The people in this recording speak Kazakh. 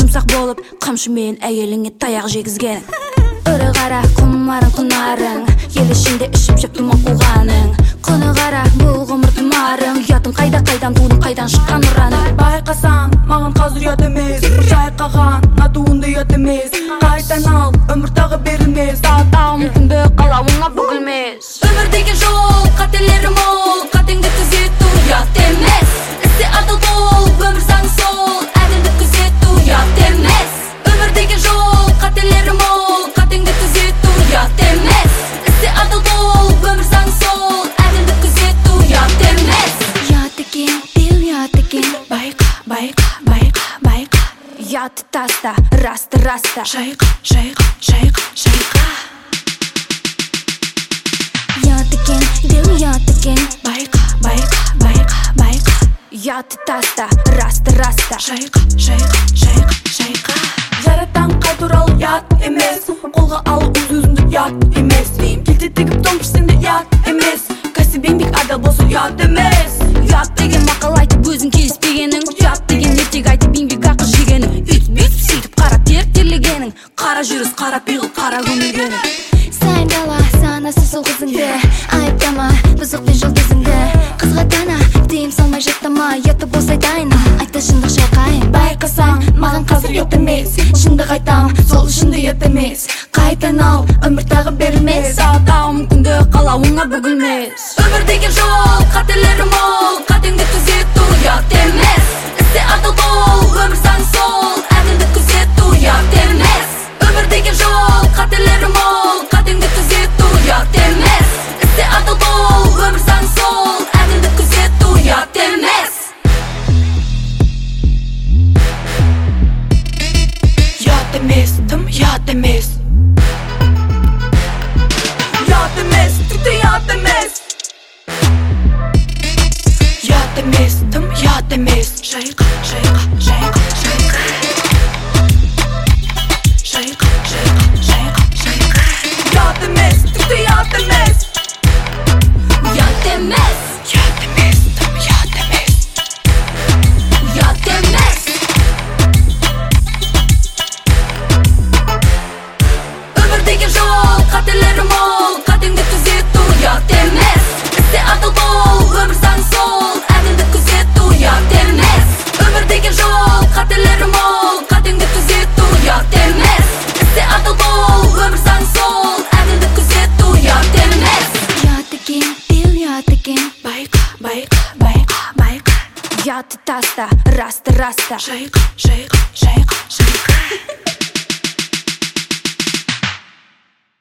жұмсақ болып қамшымен әйеліңе таяқ жегізгенің ірі қара құмарың құнарың ел ішінде ішіп жеп думан қуғаның. Құны қара бұл ғұмыр тұмарың. Ұятың қайда қайдан тудың қайдан шыққан ұраның. Байқасаң маған қазір ұят емес. Жайқаған туынды ұят емес. Қайтан ал өмір тағы берілмес. Тау мүмкіндік қалауыңа бүгілмес. Өмір деген жол қателері мол ұятты таста расты раста шайқа шайқа шайқа шайқа ұят екен бел ұят екен байқа байқа байқа байқа ұятты таста расты раста шайқа шайқа шайқа шайқа жаратан қай туралы ұят емес қолға алып өз өзіңді ұят емес келте тігіп тон пішсең де ұят емес кәсіп еңбек адал болса ұят емес ұят деген мақал айтып өзің келіспегенің ұят деген ертек айтып еңбек ақы жегенің. Үйтіп бүйтіп сөйтіп қара тер терлегенің қара жүріс қара пиғыл қара көмілгенің. Сайындала санасы сол қызыңды айыптама бұзықпен жұлдызыңды. Қызға тана тыйым салмай жаттама ұяты болса айтайын. Айтты шындық шайқайын. Байқасаң маған қазір ұят емес. Шындық айтам сол үшін де ұят емес. Қайтан ал өмір тағы берілмес. Тау мүмкіндік қалауыңа бүгілмес. Өмір деген жол қателері мол емес тым ұят емес жайқа жайқа жайқа жайқа taty, tasta, rasta, rasta. Shake, shake, shake, shake.